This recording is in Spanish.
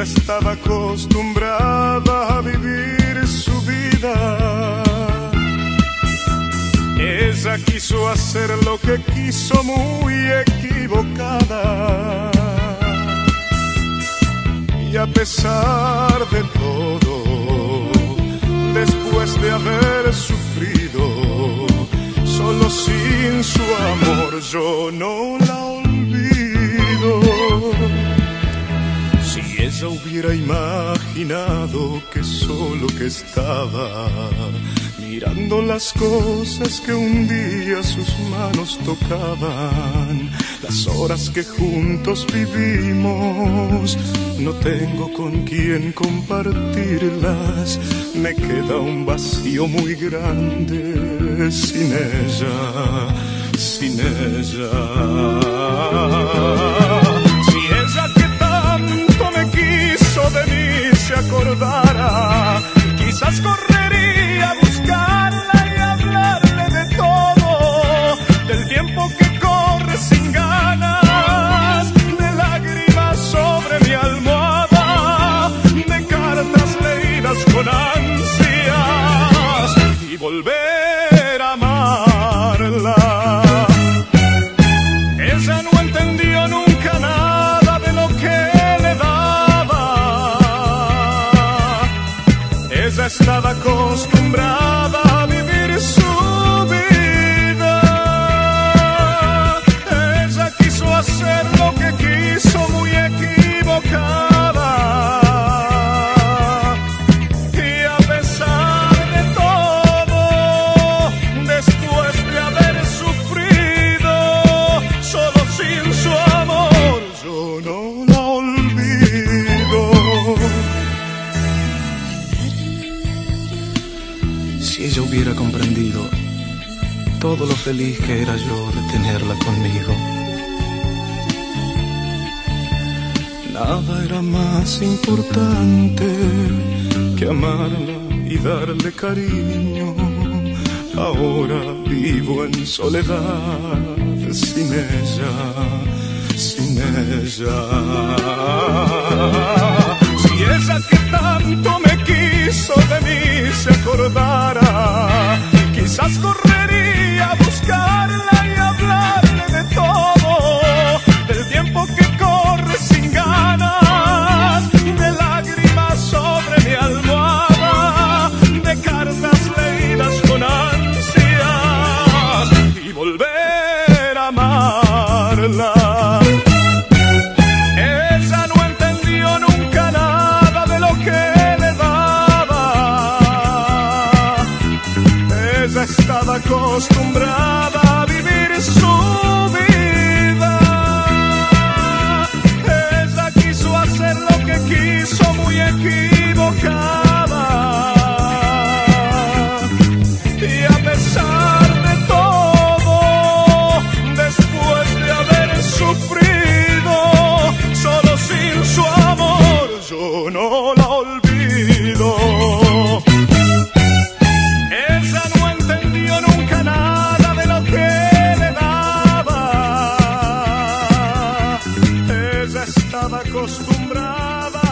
Estaba acostumbrada a vivir su vida. Ella quiso hacer lo que quiso muy equivocada. Y a pesar de todo, después de haber sufrido, solo sin su amor yo no la olvido. Ella hubiera imaginado que solo que estaba mirando las cosas que un día sus manos tocaban, las horas que juntos vivimos, no tengo con quién compartirlas, me queda un vacío muy grande sin ella, sin ella. Acordara, quizás correría Ella estaba ella hubiera comprendido todo lo feliz que era yo de tenerla conmigo. Nada era más importante que amarla y darle cariño. Ahora vivo en soledad sin ella, sin ella. Si ella que volver estaba acostumbrada